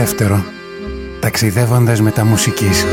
δεύτερο, ταξιδεύοντας με τα μουσικής.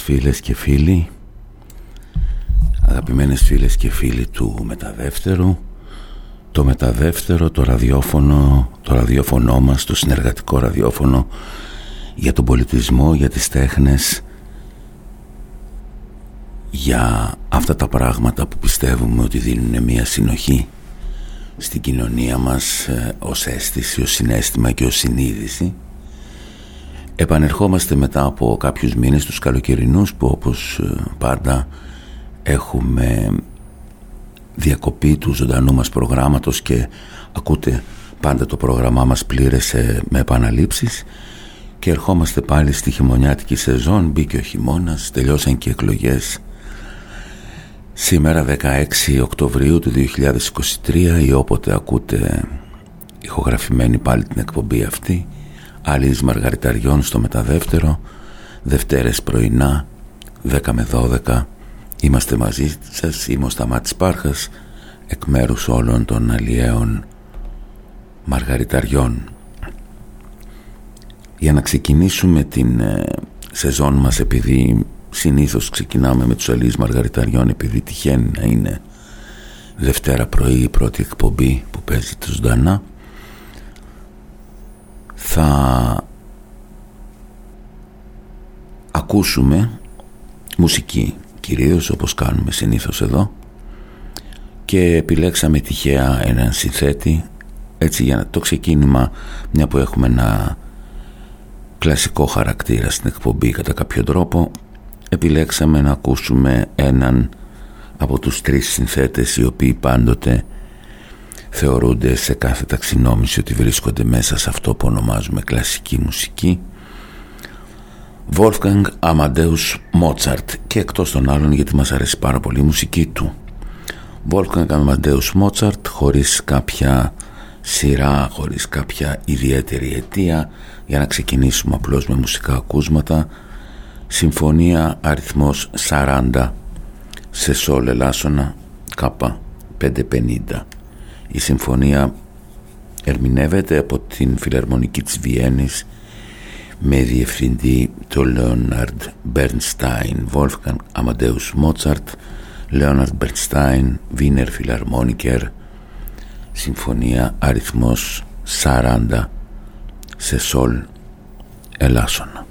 Φίλες και φίλοι Αγαπημένες φίλες και φίλοι του Μεταδεύτερου Το Μεταδεύτερο, το ραδιόφωνο, το ραδιόφωνο μας, το συνεργατικό ραδιόφωνο Για τον πολιτισμό, για τις τέχνες Για αυτά τα πράγματα που πιστεύουμε ότι δίνουν μια συνοχή στην κοινωνία μας ε, ως αίσθηση, ως συνέστημα και ως συνείδηση Επανερχόμαστε μετά από κάποιους μήνες τους καλοκαιρινούς που όπως ε, πάντα έχουμε διακοπή του ζωντανού μας προγράμματος και ακούτε πάντα το πρόγραμμά μας πλήρεσε με επαναλήψεις. Και ερχόμαστε πάλι στη χειμωνιάτικη σεζόν. Μπήκε ο χειμώνας, τελειώσαν και οι εκλογές. Σήμερα 16 Οκτωβρίου του 2023 ή όποτε ακούτε ηχογραφημένη πάλι την εκπομπή αυτή Άλλης Μαργαριταριών στο μεταδεύτερο Δευτέρες πρωινά 10 με 12 Είμαστε μαζί σας, είμαι ο Σταμάτης Πάρχας εκ μέρους όλων των αλλιέων Μαργαριταριών. Για να ξεκινήσουμε την ε, σεζόν μας επειδή συνήθως ξεκινάμε με τους αλλιείς Μαργαριταριών επειδή τυχαίνει να είναι Δευτέρα πρωί η πρώτη εκπομπή που παίζει το ζωντανά θα ακούσουμε μουσική κυρίως όπως κάνουμε συνήθως εδώ και επιλέξαμε τυχαία έναν συνθέτη έτσι για το ξεκίνημα μια που έχουμε ένα κλασικό χαρακτήρα στην εκπομπή κατά κάποιο τρόπο επιλέξαμε να ακούσουμε έναν από τους τρεις συνθέτες οι οποίοι πάντοτε θεωρούνται σε κάθε ταξινόμηση ότι βρίσκονται μέσα σε αυτό που ονομάζουμε κλασική μουσική. Wolfgang Amadeus Mozart και εκτός των άλλων γιατί μας αρέσει πάρα πολύ η μουσική του. Wolfgang Amadeus Mozart χωρίς κάποια σειρά, χωρίς κάποια ιδιαίτερη αιτία για να ξεκινήσουμε απλώς με μουσικά ακούσματα. Συμφωνία αριθμός 40 σε σόλ ελάσσονα κάπα 550 η συμφωνία ερμηνεύεται από την Φιλαρμονική της Βιέννης με διευθυντή το Λέοναρντ Μπέρνστάιν, Wolfgang Amadeus Μότσαρτ, Λέοναρντ Μπέρνστάιν, Βίνερ Φιλαρμόνικερ, συμφωνία αριθμός 40 σε σόλ ελάσσονα.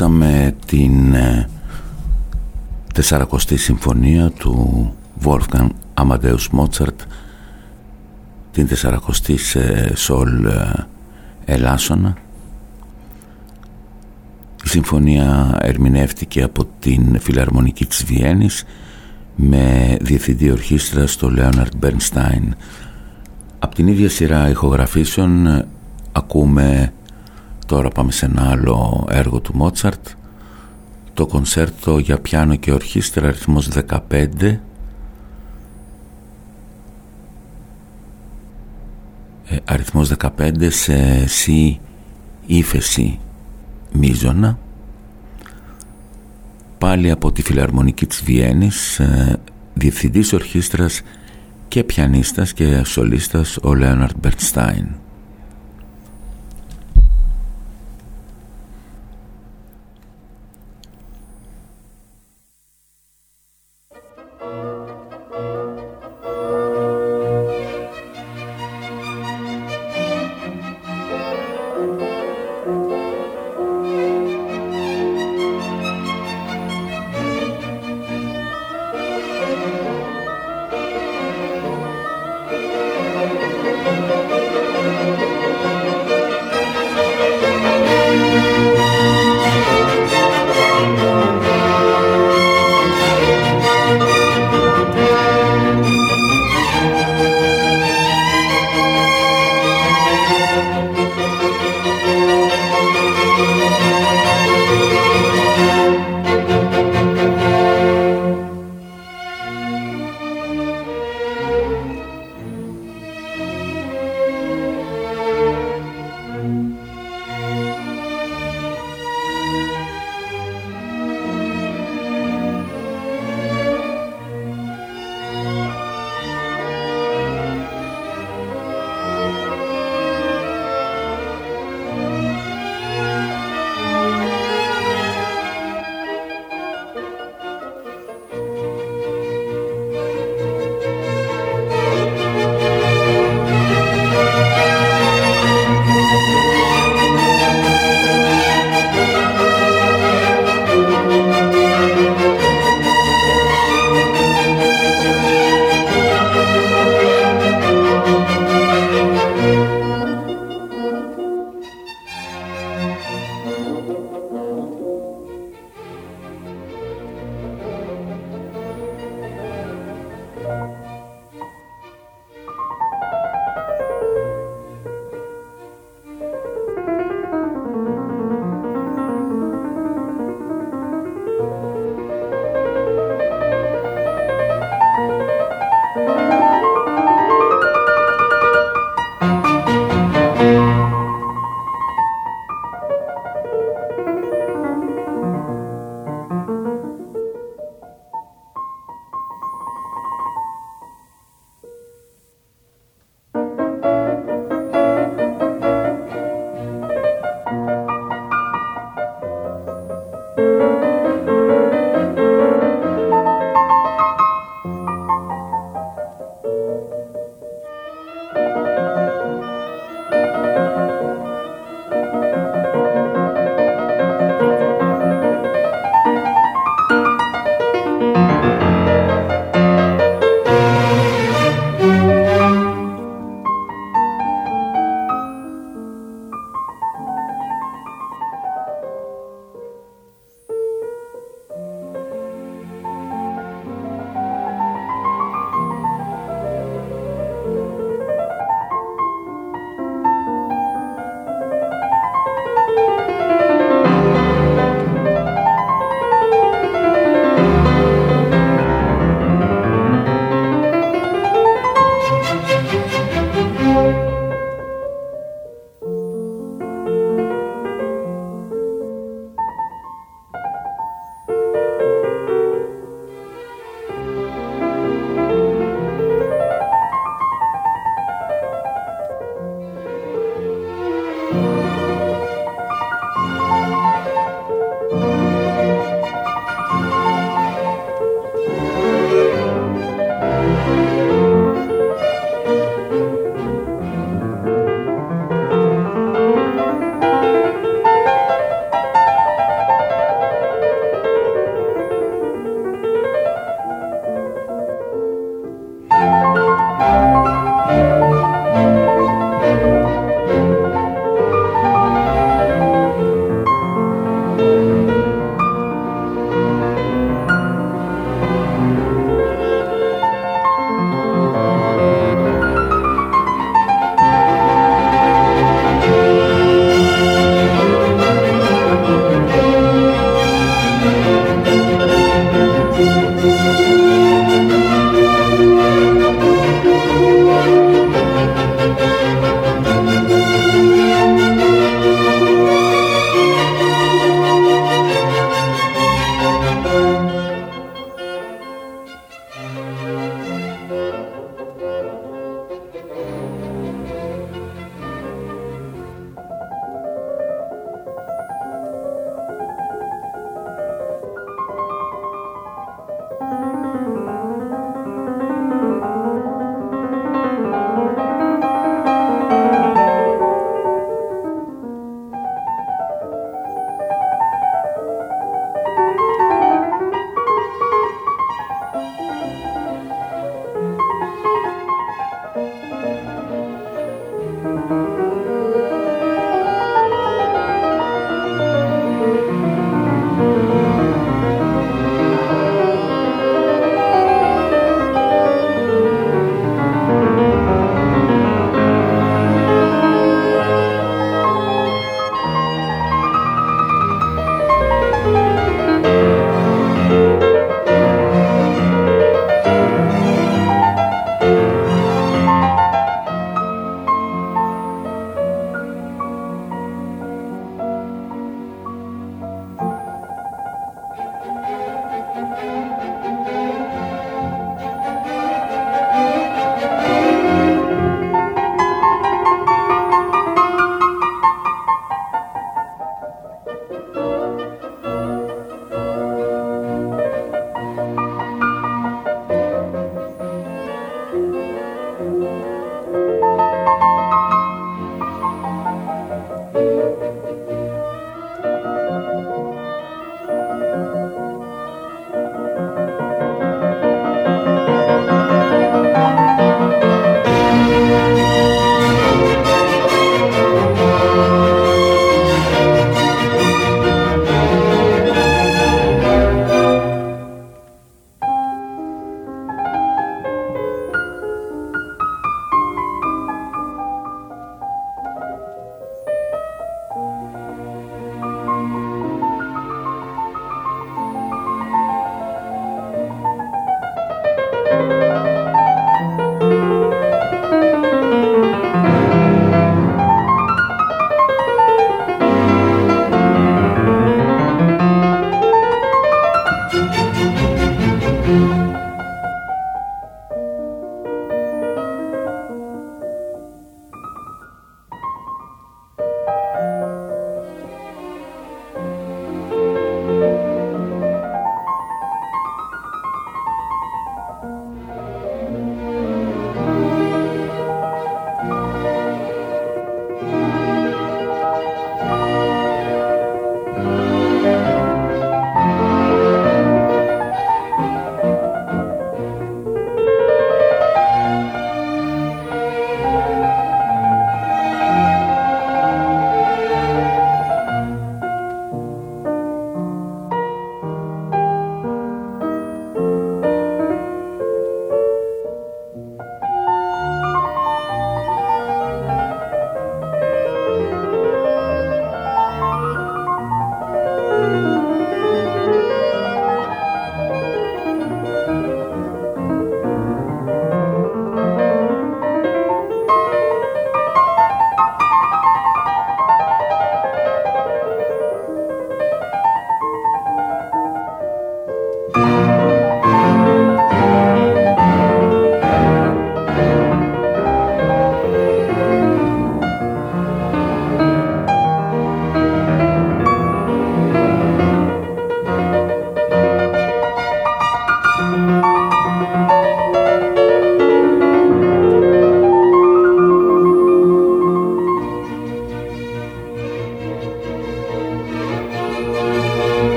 Ακούσαμε την 40η ε, συμφωνία του Wolfgang Amadeus Mozart την 40η σε σολ ε, Ελάσσονα η συμφωνία ερμηνεύτηκε από την Φιλαρμονική της Βιέννης με διευθυντή ορχήστρα στο Λέοναρτ Μπέρνστάιν. Από την ίδια σειρά ηχογραφήσεων ε, ακούμε τώρα πάμε σε ένα άλλο έργο του Μότσαρτ. Το κονσέρτο για πιάνο και ορχήστρα αριθμός 15 ε, αριθμός 15 σε C ύφεση μίζωνα. Πάλι από τη Φιλαρμονική της Βιέννης ε, διευθυντής ορχήστρας και πιανίστας και σολίστας ο Λέοναρτ Μπερτστάιν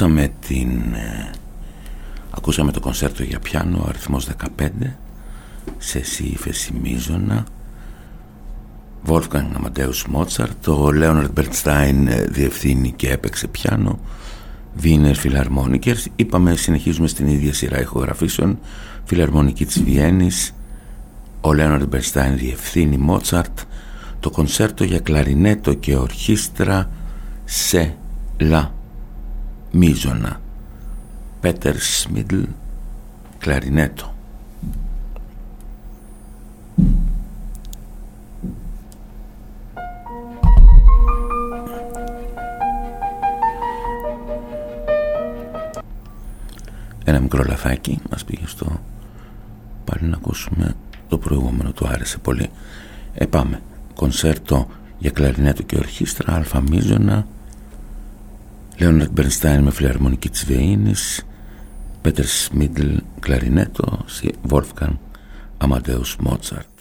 Ακούσαμε την... Ε, ακούσαμε το κονσέρτο για πιάνο αριθμός 15 σε σι ύφεση μίζωνα Wolfgang Amadeus Mozart το Leonard Bernstein ε, διευθύνει και έπαιξε πιάνο Wiener Philharmonikers. Είπαμε συνεχίζουμε στην ίδια σειρά ηχογραφήσεων Φιλαρμονική της Βιέννης ο Leonard Bernstein διευθύνει Mozart το κονσέρτο για κλαρινέτο και ορχήστρα σε λα μίζωνα. Πέτερ Σμίτλ κλαρινέτο. Ένα μικρό λαθάκι μας πήγε στο πάλι να ακούσουμε το προηγούμενο του άρεσε πολύ. Ε πάμε. Κονσέρτο για κλαρινέτο και ορχήστρα αλφα μίζωνα Λέοναρτ Μπερνστάιν με φιλαρμονική της Βεΐνης Πέτερ Σμίτλ κλαρινέτο Βόλφκαν Αματέους Μότσαρτ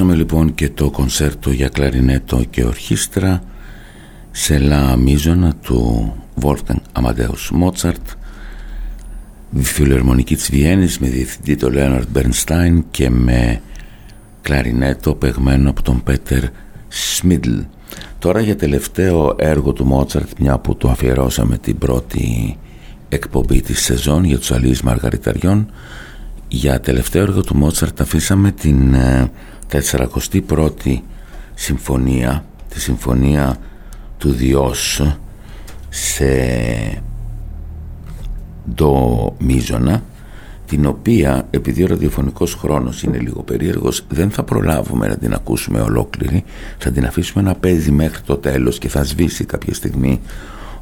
Ακούσαμε λοιπόν και το κονσέρτο για κλαρινέτο και ορχήστρα σε λα μίζωνα του Wolfgang Amadeus Mozart φιλερμονική της Βιέννης με διευθυντή το Leonard Bernstein και με κλαρινέτο παιγμένο από τον Πέτερ Σμίτλ. Τώρα για τελευταίο έργο του Μότσαρτ μια που το αφιερώσαμε την πρώτη εκπομπή της σεζόν για τους αλληλείς μαργαριταριών για τελευταίο έργο του Μότσαρτ αφήσαμε την ε, 41η συμφωνία τη συμφωνία του Διός σε το μίζωνα την οποία επειδή ο ραδιοφωνικός χρόνος είναι λίγο περίεργος δεν θα προλάβουμε να την ακούσουμε ολόκληρη θα την αφήσουμε να παίζει μέχρι το τέλος και θα σβήσει κάποια στιγμή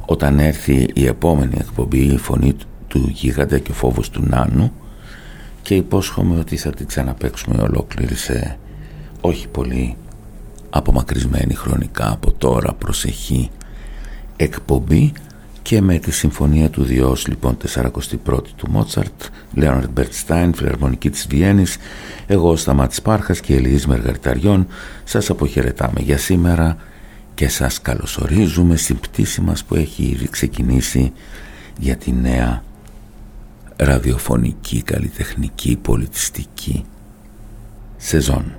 όταν έρθει η επόμενη εκπομπή η φωνή του γίγαντα και ο φόβος του Νάνου. Και υπόσχομαι ότι θα την ξαναπαίξουμε ολόκληρη σε όχι πολύ απομακρυσμένη χρονικά από τώρα προσεχή εκπομπή και με τη συμφωνία του Διός λοιπόν 41η του Μότσαρτ Λέοναρντ Μπερτστάιν, φιλαρμονική της Βιέννης εγώ Σταμάτης Πάρχας και Ελιής Μεργαριταριών σας αποχαιρετάμε για σήμερα και σας καλωσορίζουμε στην πτήση μας που έχει ήδη ξεκινήσει για τη νέα ραδιοφωνική, καλλιτεχνική, πολιτιστική σεζόν.